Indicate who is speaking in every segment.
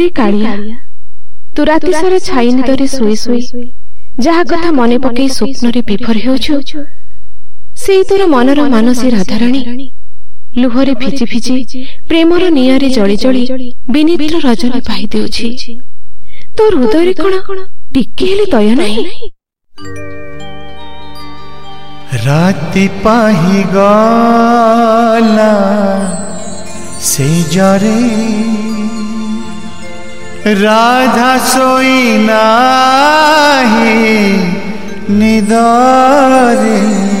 Speaker 1: ପରି କାଳିଆ ତୁ ରାତି ସାରା ଛାଇ ନିଦରେ ଶୋଇ ଶୋଇ ଯାହା କଥା ମନେ ପକେଇ ସ୍ୱପ୍ନରେ ବିଭୋର ହେଉଛୁ ସେଇ ତୋର ମନର ମାନସୀ ରାଧାରାଣୀ ଲୁହରେ ଭିଜି ଭିଜି ପ୍ରେମର ନିଆଁରେ ଜଳି ଜଳି ବିନିଦ୍ର ରଜନୀ ପାହି ଦେଉଛି ତୋ ହୃଦୟରେ କ'ଣ ଟିକେ ହେଲେ ଦୟା ନାହିଁ
Speaker 2: ରାତି ପାହି ଗଲା ସେଇ ଜରେ राधा सोई नाही निदारी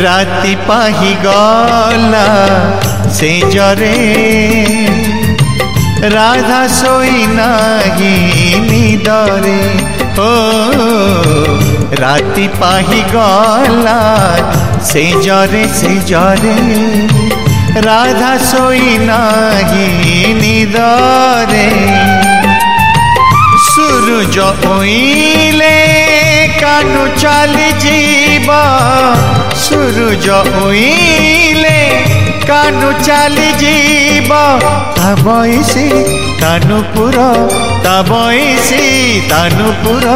Speaker 2: ରାତି ପାହିଗଲା ସେଜରେ ରାଧା ଶୋଇ ନାହିଁ ନିଦରେ ଓ ରାତି ପାହିଗଲା ସେଜରେ ସେଜରେ ରାଧା ଶୋଇ ନାହିଁ ନିଦରେ ସୂର୍ଯ୍ୟ ଉଇଲେ କାନୁ ଚାଲି ଯିବା ସୂରୁଜ ଉଇଁଲେ କାନୁ ଚାଲିଯିବ ତା ବଇଁଶି କାନୁପୁର ତା ବଇଁଶି ତାନୁପୁର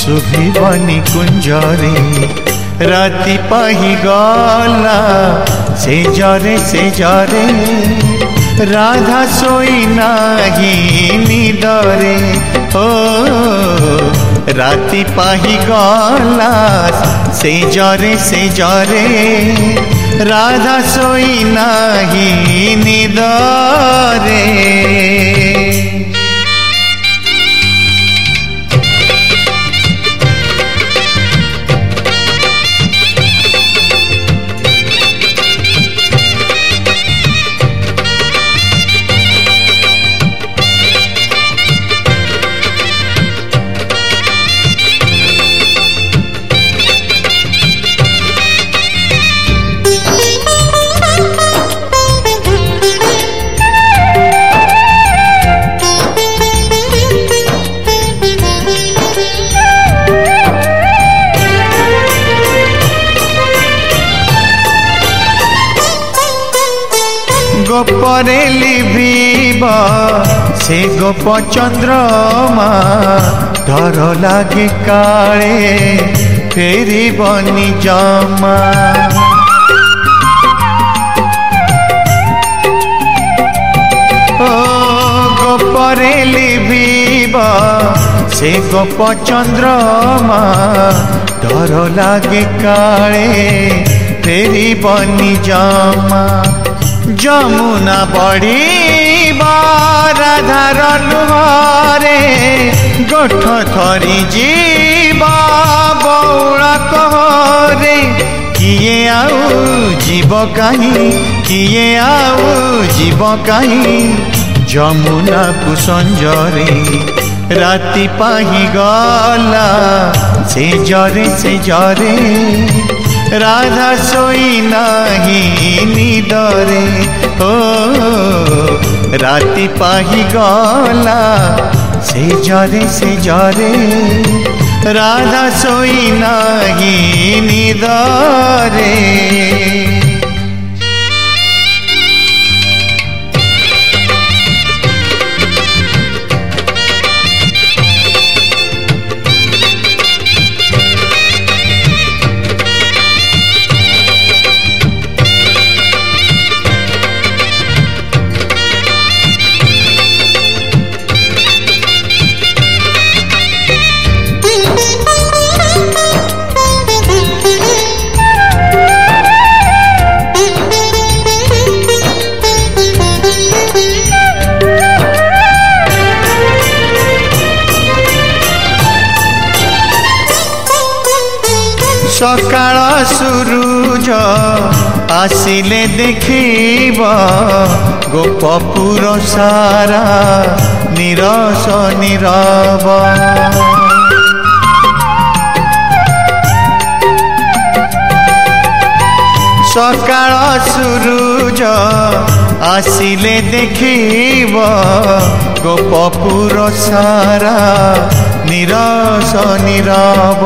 Speaker 2: ଶୁଭିବନି କୁଞ୍ଜରେ ରାତି ପାହିଗଲା ସେ ଜରେ ସେ ଜରେ ରାଧା ଶୋଇ ନାହିଁ ନିଦରେ ଓ রাতি পাহি গলা সে জরে সে জরে রাধা শোই নাহি নিদরে लि भोप चन्द्रमा डरलागि काेरी बनि जमा गोपरे लिभस गोप चन्द्रमा डरलागि काे फेरि बनि जमा जमुना बड़ी बाधार लुहरे गोठ थरी जीव बौल कहरे किए आऊ जीव कहीं किए आऊ जीव कहीं जमुना कुसंजरे राति पाही गला से जरे से जरे राधा सोई नाही निदरे हो राति पाही गला से जरे से जरे राधा सोई नाही निदरे गोपुर सारा निरस निरव सकाळ सुरुज आसिले देखिब गोपुर सारा निरस निरव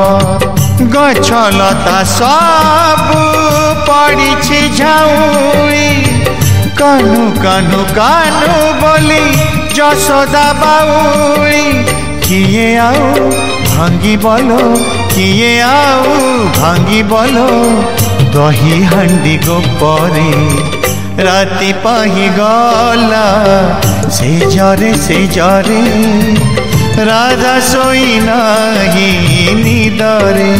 Speaker 2: गछ लता सबु पडिछि झाउ কানু কানু কানু বলি যশোদা বাউলি কিয়ে আও ভাঙ্গি বলো কিয়ে আও ভাঙ্গি বলো দহি হান্ডি গোপরে রাতি পাহি গলা সে জরে সে জরে রাধা শোই নাহি নিদরে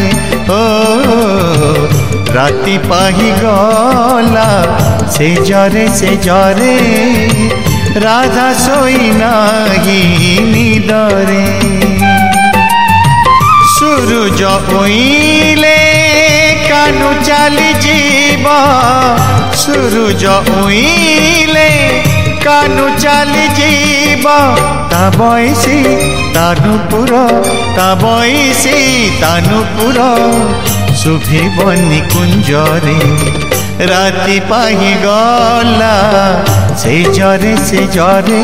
Speaker 2: ও রাতি পাহি গলা সে জরে সে জরে রাধা শোই নাহি নিদরে সূর্য উইলে কানু চালি জীব সূর্য উইলে কানু চালি জীব তা বয়সী তানুপুর তা বয়সী তানুপুর सुभे बनिकुञ्ज रे राति पाही गोला से जरे से जरे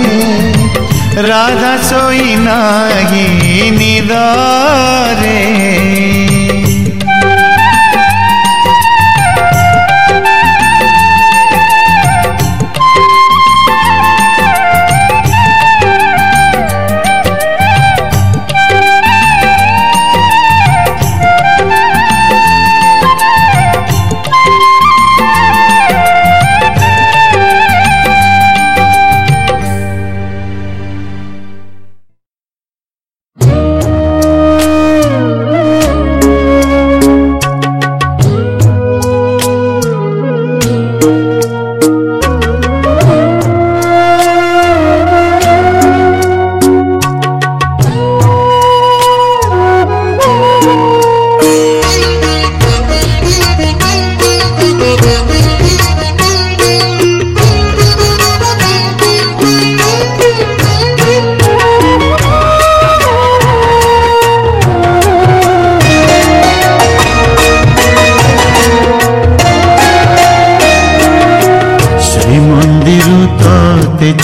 Speaker 2: राधा सोई नाही निदारे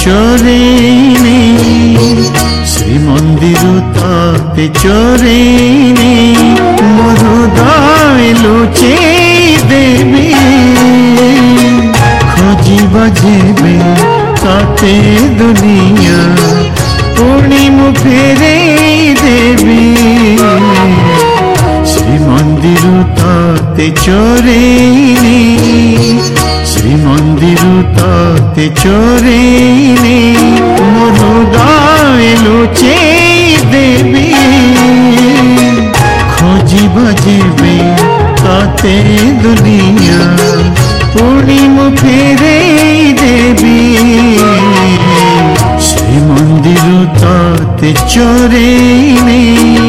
Speaker 2: চরে শ্রীমন্দির তাপে চরে চোরিনি মহৃদয় লুচেই দেবী খোঁজিব জীবে তাতে দুনিয়া পূর্ণিম ফেরে দেবী শ্রী মন্দির তাতে চোরে নেই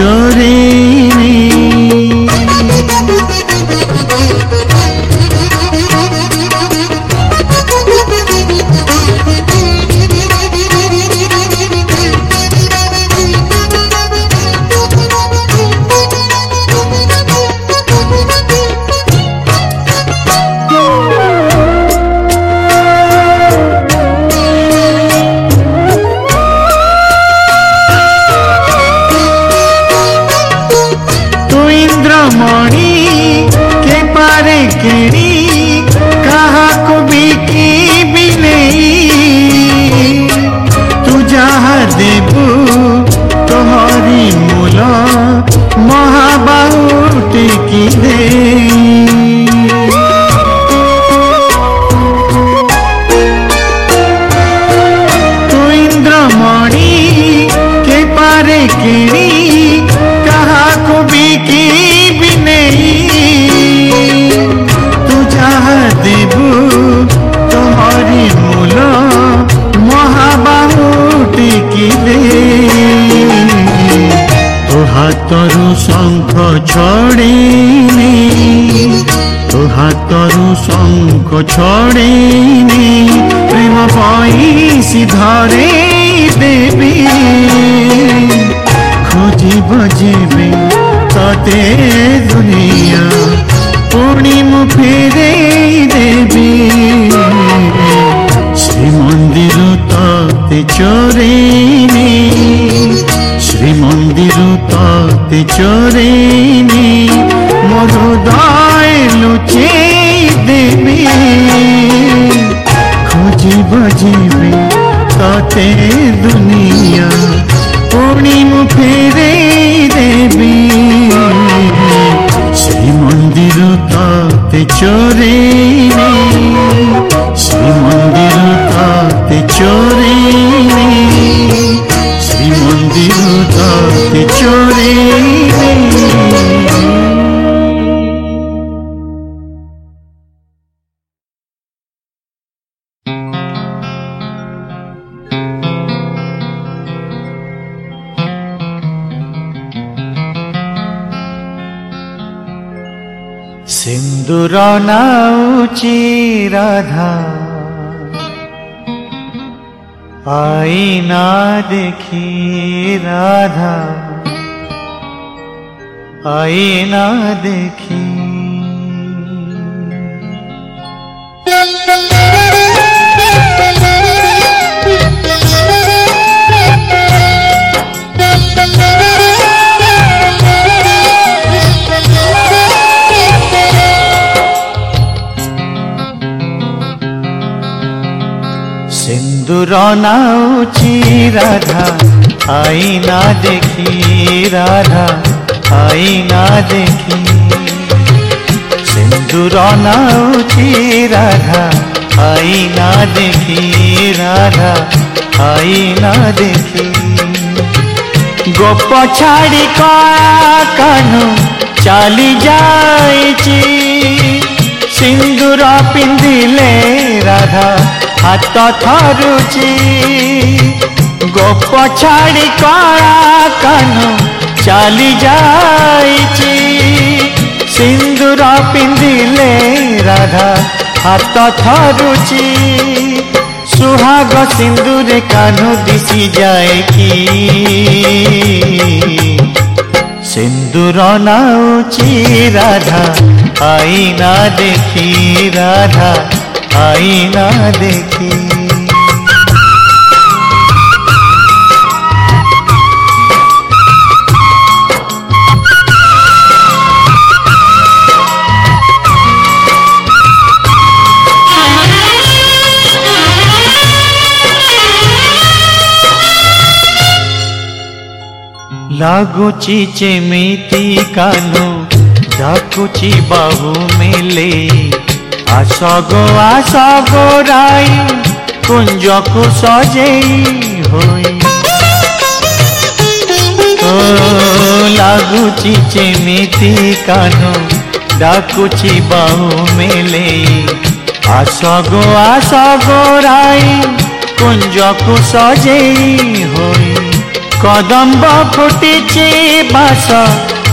Speaker 2: Sure পথে চোরেনি মহোদয় লুচে দেবী খোঁজি বাজিবে তাতে দুনিয়া পূর্ণিম ফেরে দেবী সেই মন্দির তাতে চোরে आए राधा आईना ना देखि राधा आईना ना देखि दुराना उची राधा आई ना देखी राधा आई ना देखी सिंदूराना उची राधा आई ना देखी राधा आई ना देखी गोप छाड़ी कानो चाली जाई सिंदूर ले राधा হাত ଥରୁଛି ଗୋପ ଛାଡ଼ି କଳା କାନ ଚାଲି ଯାଇଛି ସିନ୍ଦୁର ପିନ୍ଧିଲେ ରାଧା ହାତ ଥରୁଛି ସୁହାଗ ସିନ୍ଦୁରେ କାନ ଦିଶି ଯାଏ କି সিন্দুর নাউচি রাধা আইনা দেখি রাধা आईना देखी लागुची चेमेती कानो दाकुची बाहू मेले আসগো আসগ রাই কুঞ্জক সজেই হই ও লাগুচি চেমিতি কান ডাকুচি বাউ মেলে আসগো আসগ রাই কুঞ্জক সজেই হই কদম্ব ফুটিছে বাস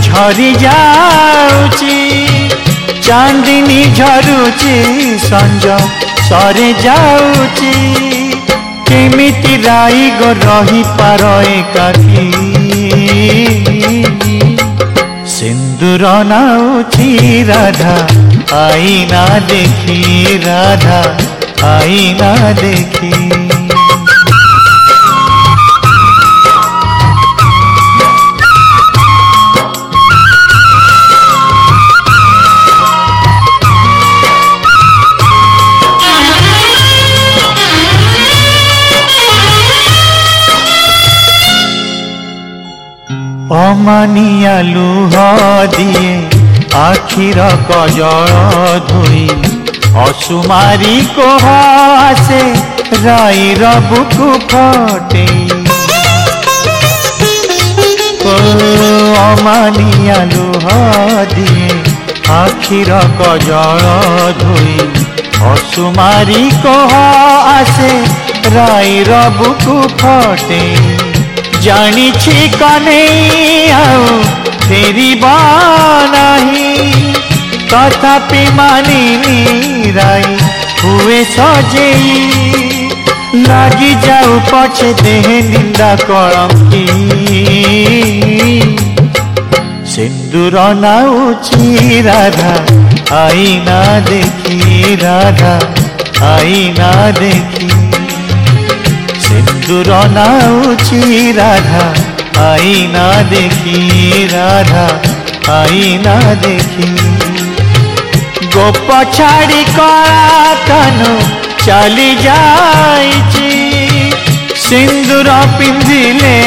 Speaker 2: ঝরি যাউচি ଚାନ୍ଦିନୀ ଝରୁଛି ସଞ୍ଜ ସରେ ଯାଉଛି କେମିତି ରାଇଗ ରହିପାର ଏକାକି ସିନ୍ଦୁର ନାଉଛି ରାଧା ଆଇନା ଦେଖି ରାଧା আইনা দেখি অমানিয়া লুহ দিয়ে আখির কজল ধুই অসুমারি কোহ আছে রাইর বুকু ফটে অমানিয়া লুহ দিয়ে আখির কজল ধুই অসুমারি কোহ আছে রাইর বুকু ফটে ଜାଣିଛି କନେଇ ଆଉ ଫେରିବ ନାହିଁ ତଥାପି ମାନିନି ରାଇ ହୁଏ ସଜେଇ ଲାଗି ଯାଉ ପଛେ ଦେହେ ନିନ୍ଦା କଳଙ୍କି ସିନ୍ଦୁର ନାଉଛି ରାଧା আইনা দেখি রাধা আইনা দেখি মধুর নাউচি রাধা আই না দেখি রাধা আই না দেখি গোপ ছাড়ি করা কানু চালি যাইছি সিন্দুর পিঁধিলে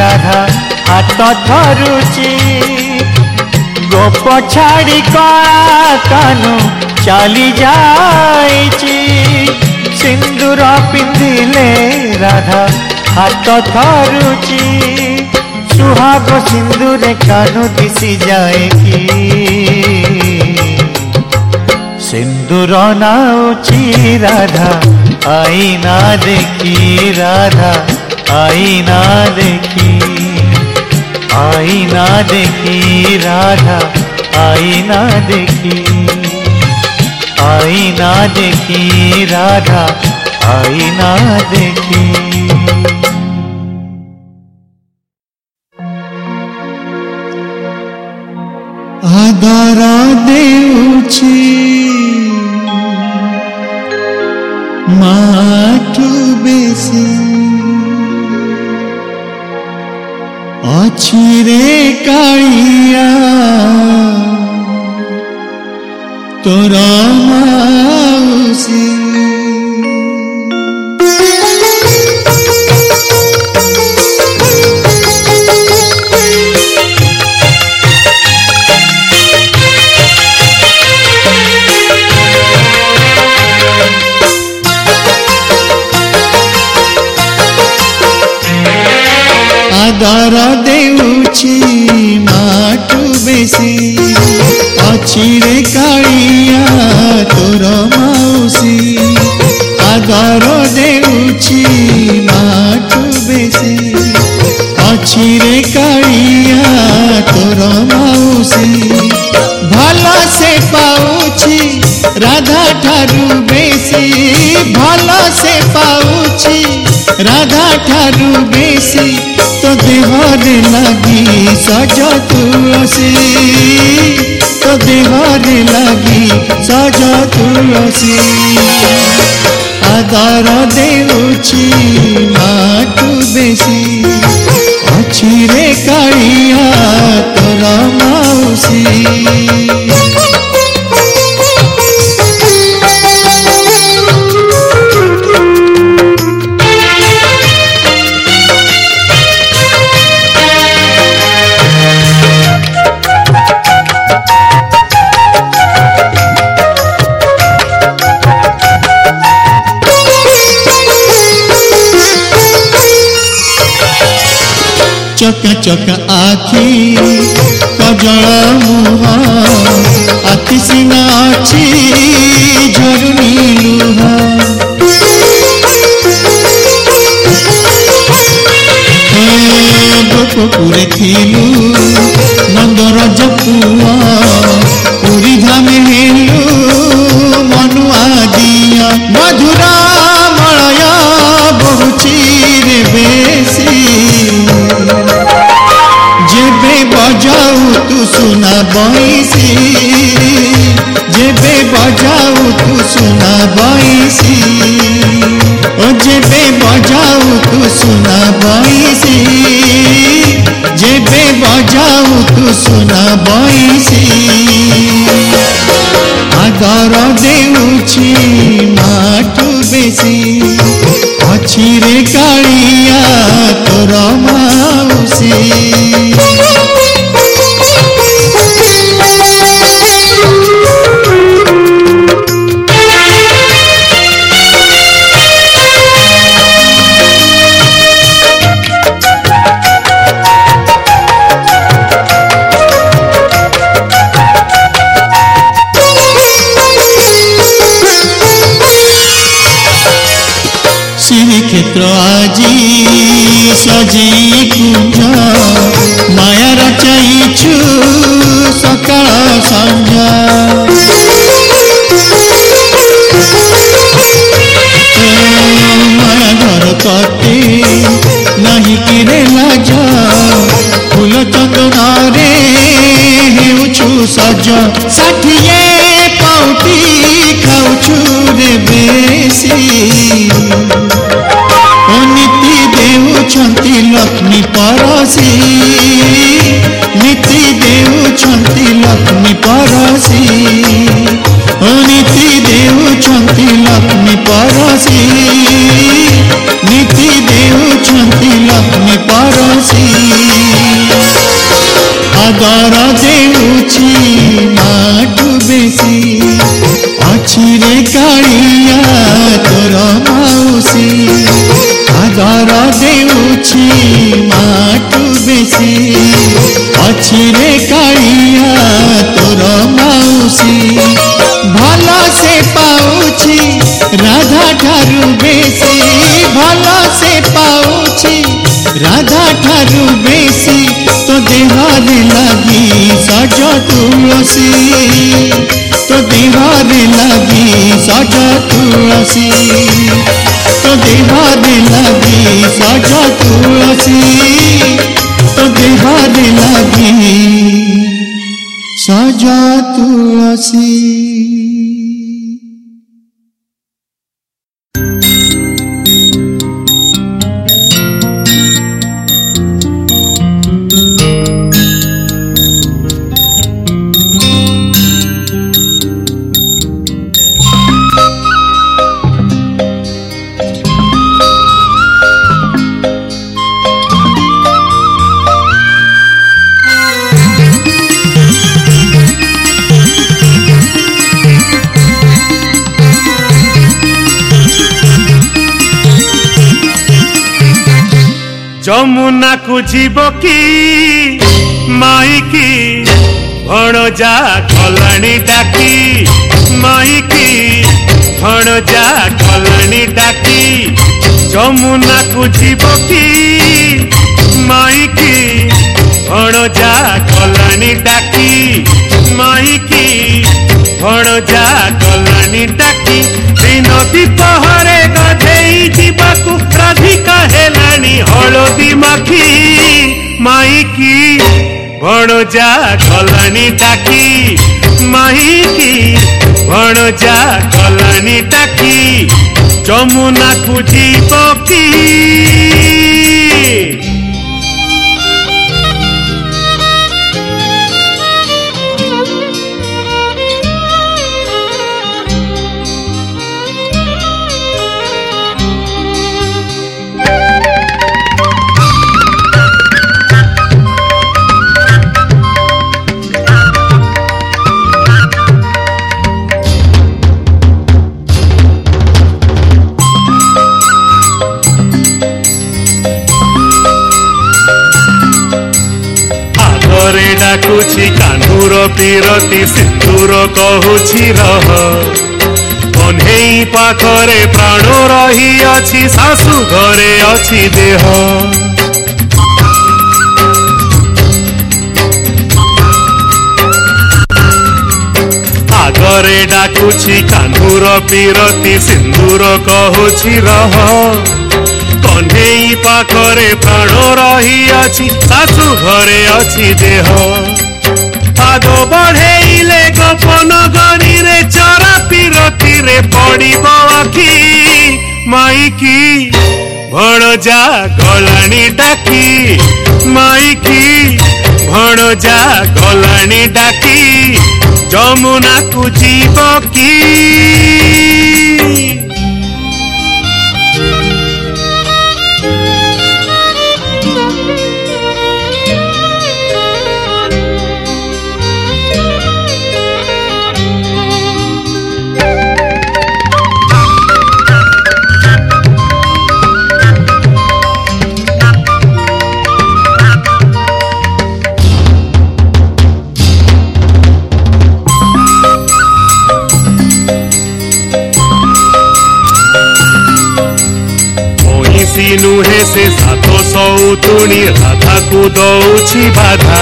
Speaker 2: রাধা হাত ধরুছি গোপ ছাড়ি করা কানু চালি যাইছি सिंदूर पिंधिले राधा हाथ थरुची सुहाग सिंदूर कानू दिशी जाए कि सिंदूर नाऊची राधा आईना देखी राधा आईना देखी आईना देखी राधा आईना देखी आई ना देखी राधा आई ना देखी आधा राधे उची তোরা মাউসি भल से पाउछि राधा ठारू बेसी तो देहरे लगी सज तुलसी तो देहरे लगी सज तुलसी आदर देउछि माटु बेसी अछि रे कालिया तोर माउसी ଚକା ଆଖି କଜଳ ମୁହଁ ଆଖି ସିନା ଅଛି ଝରୁନି ଲୁହ ଗୋପପୁରେ ଥିଲୁ ନନ୍ଦରଜ ପୁଅ सुना बैसी जेबे बजाऊ तू सुना बैसी ओ जेबे बजाऊ तू सुना बैसी जेबे बजाऊ तू सुना बैसी आदर देऊ छी माटू बेसी अछि रे कालिया तोरा Santa então, तुलसी तो दीवार लगी तुलसी तो दीवार लगी साजा तुलसी तो दीवार लगी साजा तुलसी तो
Speaker 3: ତାକୁ ଯିବ କି ମାଇକି ଭଣଜା ଖଲାଣି ଡାକି ମାଇକି ଭଣଜା ଖଲାଣି ଡାକି ଯମୁନାକୁ ଯିବ କି ମାଇକି ଭଣଜା ଖଲାଣି ଡାକି ମାଇକି ଭଣଜା ଖଲାଣି ଡାକି ଦିନ ଦୀପ জানি হলদি মাখি মাইকি ভণজা কলানি ডাকি মাইকি ভণজা কলানি ডাকি যমুনা খুঁজিব কি ଦେଖୁଛି କାନ୍ଧୁର ପିରତି ସିନ୍ଦୁର କହୁଛି ରହ କହ୍ନେଇ ପାଖରେ ପ୍ରାଣ ରହିଅଛି ଶାଶୁ ଘରେ ଅଛି ଦେହ ଆଗରେ ଡାକୁଛି କାନ୍ଧୁର ପିରତି ସିନ୍ଦୁର କହୁଛି ରହ କଣ୍ଢେଇ ପାଖରେ ପ୍ରାଣ ରହିଅଛି ଶାଶୁ ଘରେ ଅଛି ଦେହ ପାଦ ବଢ଼େଇଲେ ଗୋପନ ଗରିରେ ଚରା ପିରତିରେ ପଡ଼ିବ ଆଖି ମାଇକି ଭଣଜା ଗଲାଣି ଡାକି ମାଇକି ଭଣଜା ଗଲାଣି ଡାକି ଯମୁନାକୁ ଯିବ କି ନୁହେଁ ସେ ସାତ ସଉତୁଣୀ ରାଧାକୁ ଦଉଛି ବାଧା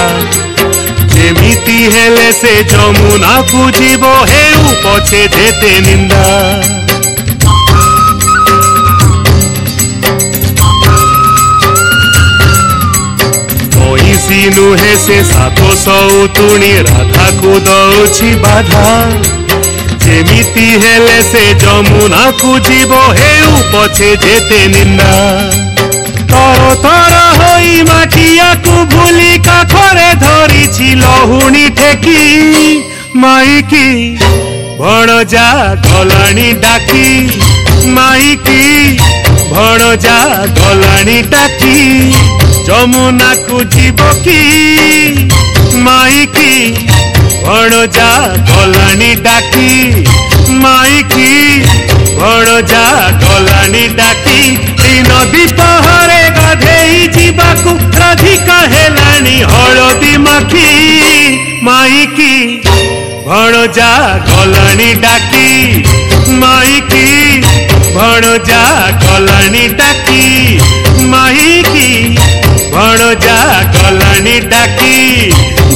Speaker 3: ଯେମିତି ହେଲେ ସେ ଯମୁନାକୁ ଯିବ ହେଉ ପଛେ ଯେତେ ନିନ୍ଦା କୌଣସି ନୁହେଁ ସେ ସାତ ସଉତୁଣୀ ରାଧାକୁ ଦଉଛି ବାଧା ଯେମିତି ହେଲେ ସେ ଯମୁନାକୁ ଯିବ ହେଉ ପଛେ ଯେତେ ନିନ୍ଦା তরতর হই মাটিয়াকু ভুলি কাখরে ধরিছি লহুণী ঠেকি মাইকি ভণজা গলাণী ডাকি মাইকি ভণজা গলাণী ডাকি যমুনাকু যাব কি মাইকি ভণজা গলাণী ডাকি মাইকি ভণজা গলাণী ডাকি এই নদী পা ଯିବାକୁ ରାଧିକା ହେଲାଣି ହଳଦୀ ମାଖି ମାଇକି ଭଣଜା ଗଲାଣି ଡାକି ମାଇକି ଭଣଜା ଗଲାଣି ଡାକି ମାଇକି ଭଣଜା ଗଲାଣି ଡାକି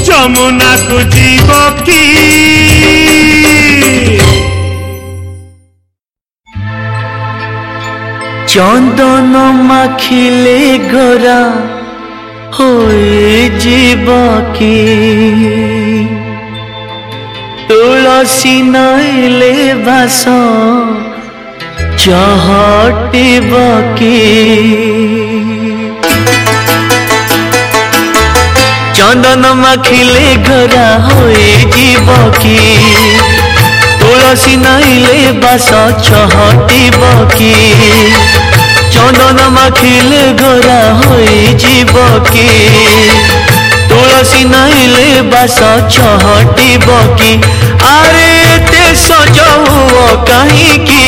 Speaker 3: ଯମୁନାକୁ ଯିବ କି
Speaker 4: চন্দন মাখিলে গোরা হয়ে জীবকে তুলসী নাইলে বাস চহটিবকে চন্দন মাখিলে গোরা হয়ে জীবকে पसिनाइले बास छ हटिब कि चन्दन माखिल गोरा होइ जीव कि तुलसिनाइले बास छ हटिब कि अरे त्यसो जाउ कहीँ कि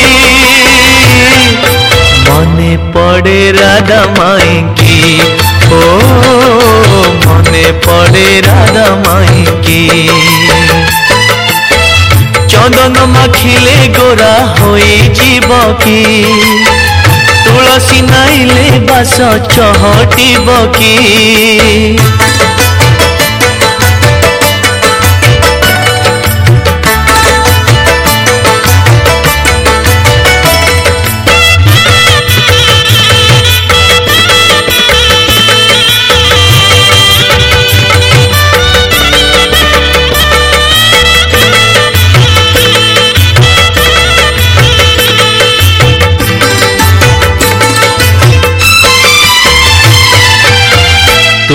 Speaker 4: मने पढे राधा माइ कि हो मने पढे राधा माइ कि চন্দন মাখিলে গোড়া হয়ে যাব কি তুলসী নাইলে বাস চহটিব কি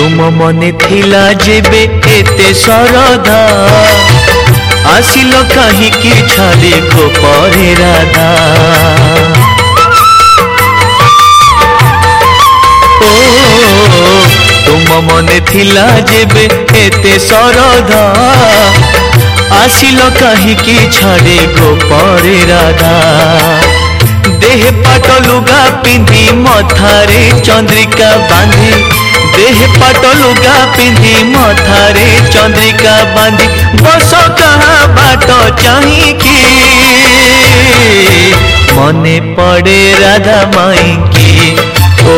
Speaker 4: तुम मन थिला जेबे एते सरधा कहीं कि को परे राधा ओ, तुम मन जेबे एते सरधा आसिलो कहीं छाड़े को परे राधा देह पाटो लुगा पिंधी मथारे चंद्रिका बांधी দেহে পাট লুগা পিন্ধি মথারে চন্দ্রিকা বাঁধি বস কাহা বাট চাহিকি মনে পড়ে রাধা মাইকি ও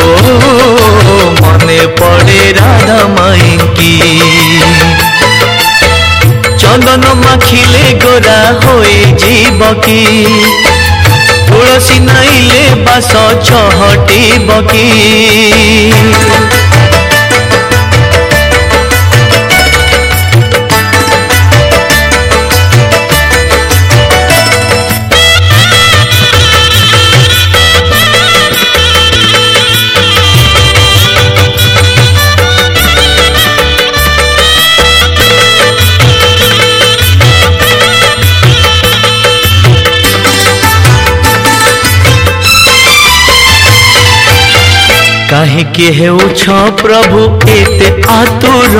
Speaker 4: মনে পড়ে রাধা মাইকি চন্দন মাখিলে গোরা হয়ে যাব কি তুলসী নাইলে বাস ছহটিব কি काही के हे उछ प्रभु एत आतुर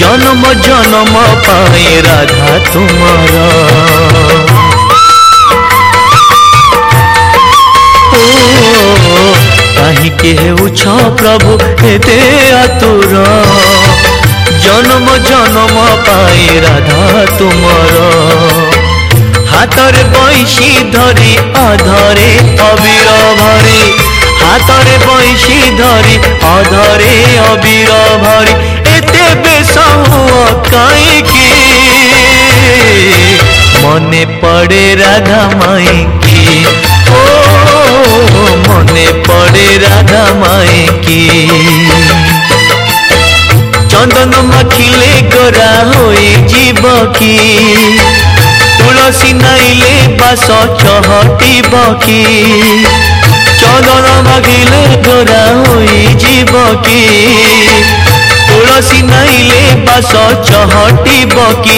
Speaker 4: जन्म जन्म पाए राधा तुम्हारा ओ काही के हे उछ प्रभु एत आतुर जन्म जन्म पाए राधा तुम्हारा हातर बैसी धरी आधारे भरे হাতরে বৈশি ধরি অধরে অবির ভরি এতে বেশ কাইকি মনে পড়ে রাধা মাইকি ও মনে পড়ে রাধা মাইকি চন্দন মাখিলে গোরা হয়ে যাব কি তুলসী নাইলে বাস চহটিব কি চন্দন মাগিলে ধরা হই কি তুলসী নাইলে বাস চহটিব কি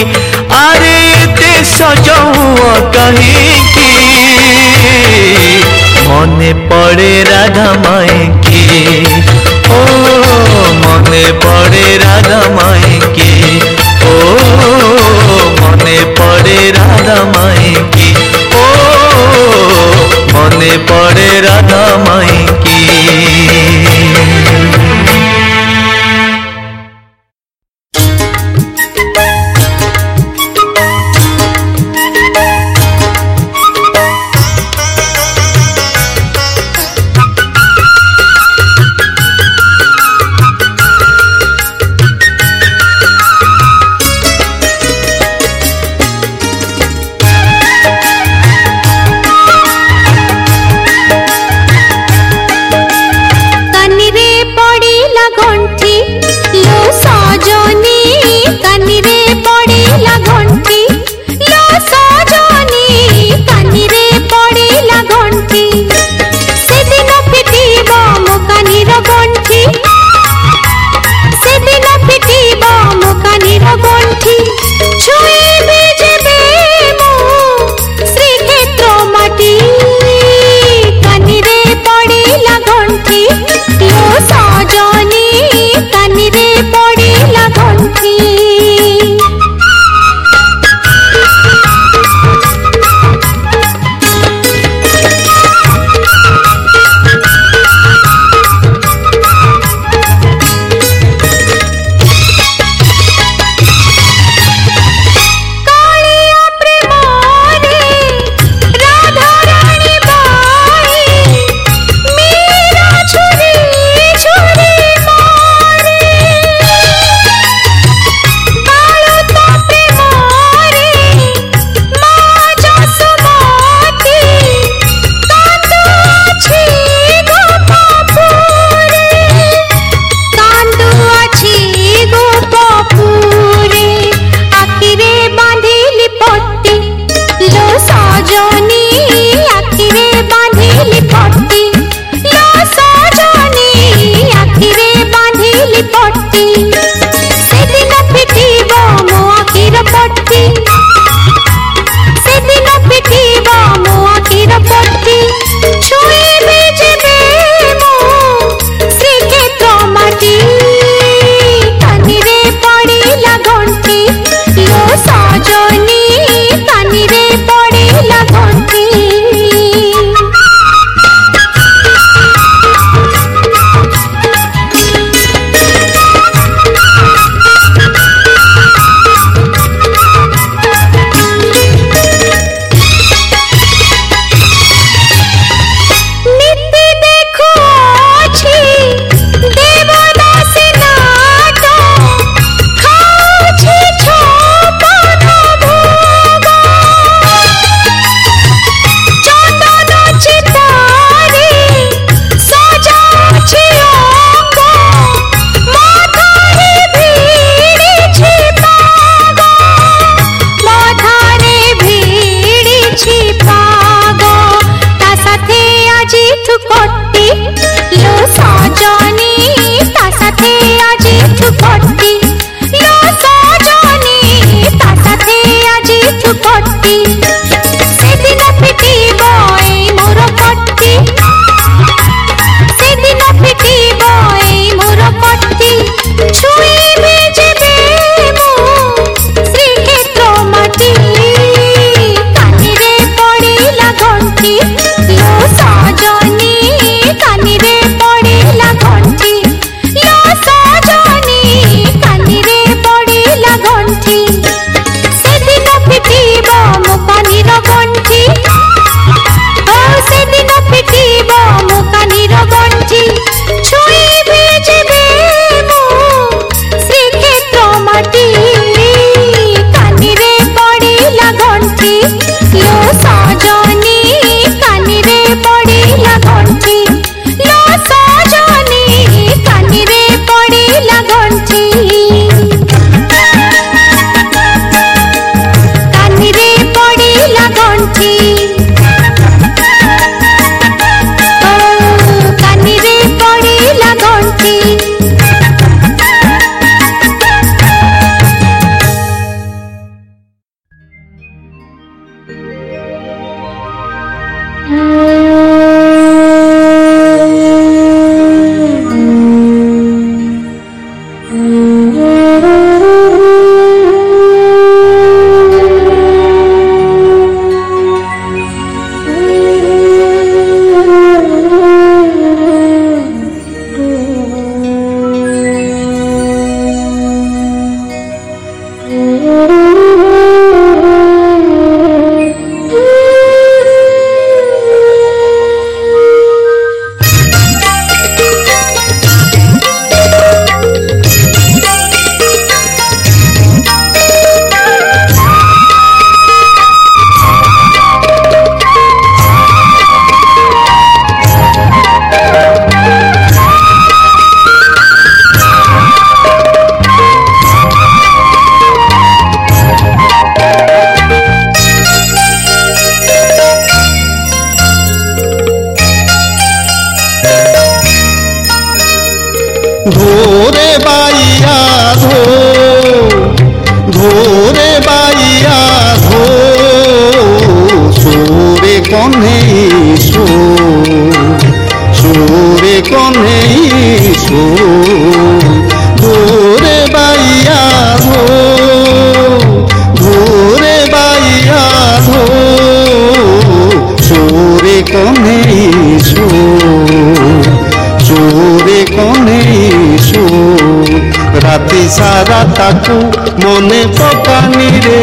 Speaker 4: আরে এতে সজ হুয় কাহিকি মনে পড়ে রাধা মায়েকে ও মনে পড়ে রাধা মায়েকে ও মনে পড়ে রাধা মায়েকে ও মনে পড়ে রাধা মাইকি
Speaker 5: তাকু মনে পকানি রে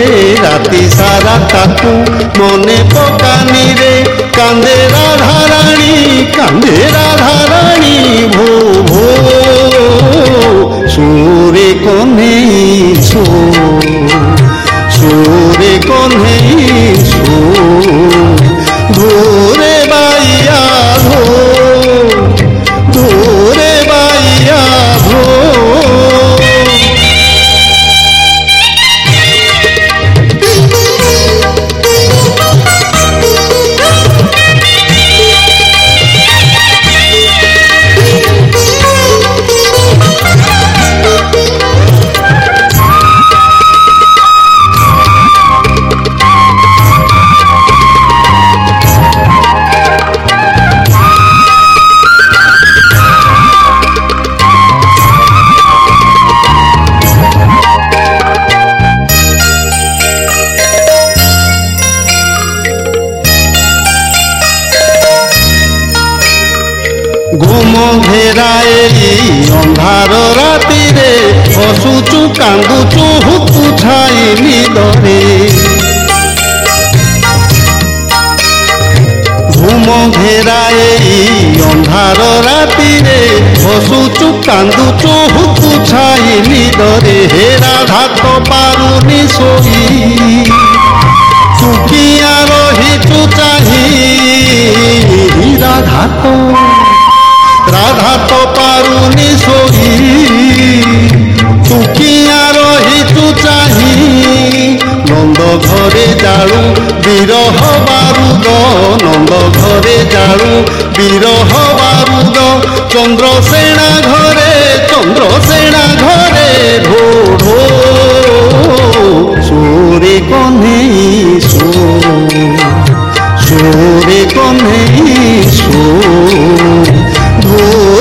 Speaker 5: রাতি সারা তাকু মনে পকানি রে কান্দে রাধারানী কান্দে রাধারানী ভো ভো সুরে কনে ছো ঘুম ঘেরায়ে ଅନ୍ଧାର ରାତିରେ ହସୁଛୁ କାନ୍ଦୁଛୁ ହୁତୁ ଛାଇ ନିଦରେ ଘୁମ ଘେରାଏ ଅନ୍ଧାର ରାତିରେ ହସୁଛୁ କାନ୍ଦୁଛୁ ହୁତୁ ଛାଇ ନିଦରେ ହେ ରାଧା ତ ପାରୁନି ଶୋଇ ଚୁଟିଆ ରହିଛୁ ଚାହିଁ ରାଧା ତ রাধা তো পারুনি সহি চুকিয়া রহিতু চাহি নন্দ ঘরে জাড়ু বিরহ বারুদ নন্দ ঘরে জাড়ু বিরহ বারুদ চন্দ্রসেনা ঘরে চন্দ্রসেনা ঘরে ঢো ঢো সুরে কনেই সো সুরে কনেই সো Oh.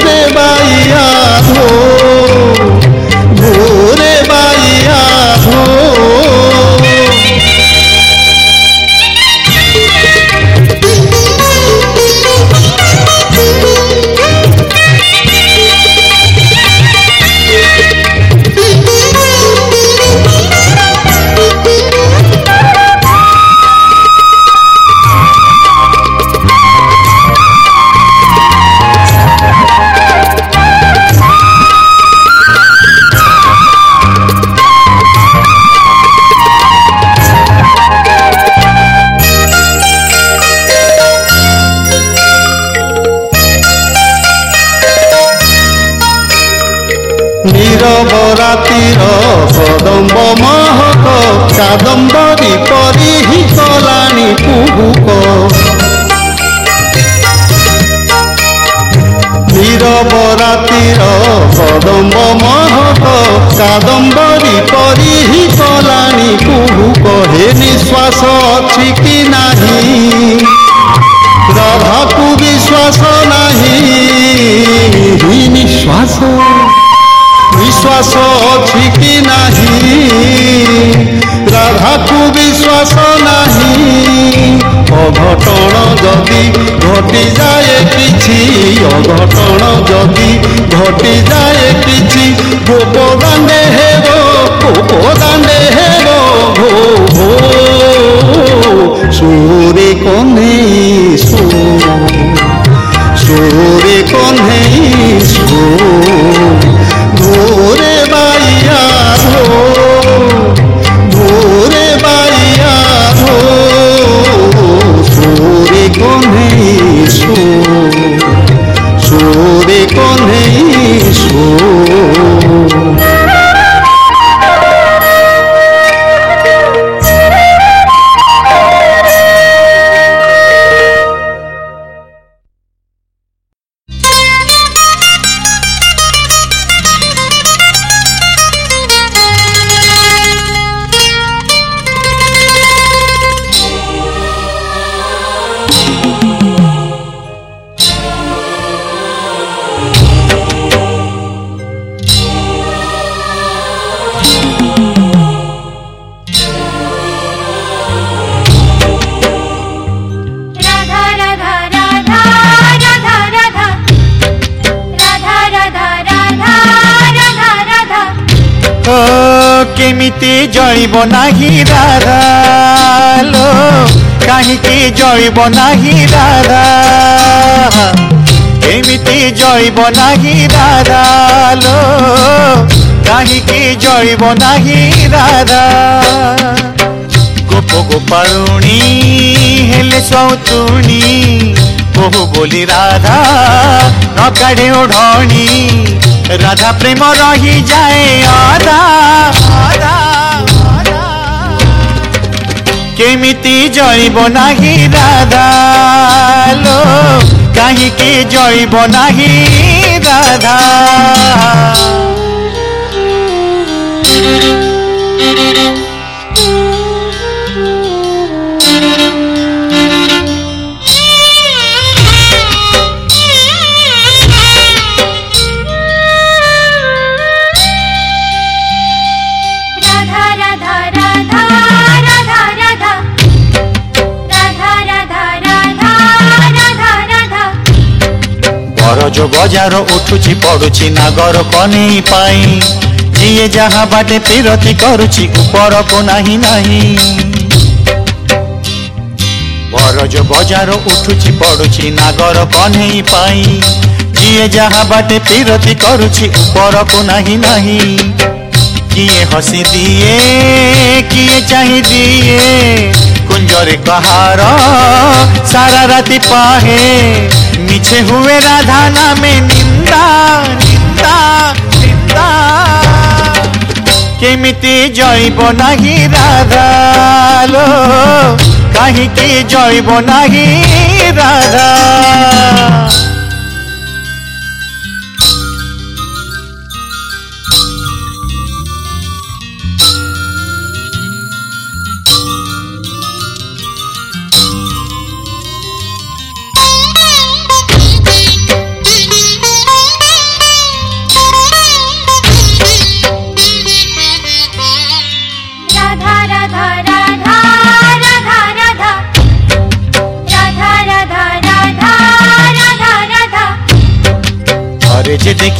Speaker 2: জৈব নাহি দাদা এমিতি জৈব নাহি দাদা লো কাহিকি জৈব নাহি দাদা গোপ গোপারুণী হেলে সৌতুণী বহু বলি রাধা নকাড়ে ওঢণী রাধা প্রেম রহি যায় আদা আদা केमी जईब ना दादा कहीं जईब ना दादा ସଜ ବଜାର ଉଠୁଛି ପଡ଼ୁଛି ନାଗର କନେଇ ପାଇଁ ଯିଏ ଯାହା ବାଟେ ପିରତି କରୁଛି ଉପରକୁ ନାହିଁ ନାହିଁ ବରଜ ବଜାର ଉଠୁଛି ପଡ଼ୁଛି ନାଗର କନେଇ ପାଇଁ ଯିଏ ଯାହା ବାଟେ ପିରତି କରୁଛି ଉପରକୁ ନାହିଁ ନାହିଁ କିଏ ହସି ଦିଏ କିଏ ଚାହିଁ ଦିଏ କୁଞ୍ଜରେ କାହାର ସାରା ରାତି ପାହେ मिछे हुए राधा नामे निंदा নিন্দা নিন্দা কেমিতি জৈব নাহি রাধালো কাহিকি জৈব নাহি রাধা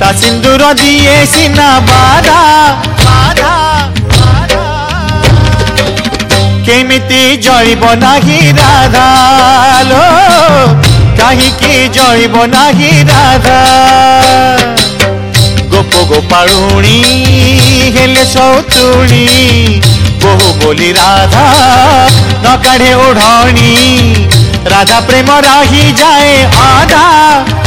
Speaker 2: ता सिंदूर दिए बाधा केमिति जईब नाही राधा लो काही के जईब राधा गोपो गोपाळूणी हेले सौतुणी बहु बोली राधा न काढे ओढ़ी राधा प्रेम राही जाए आधा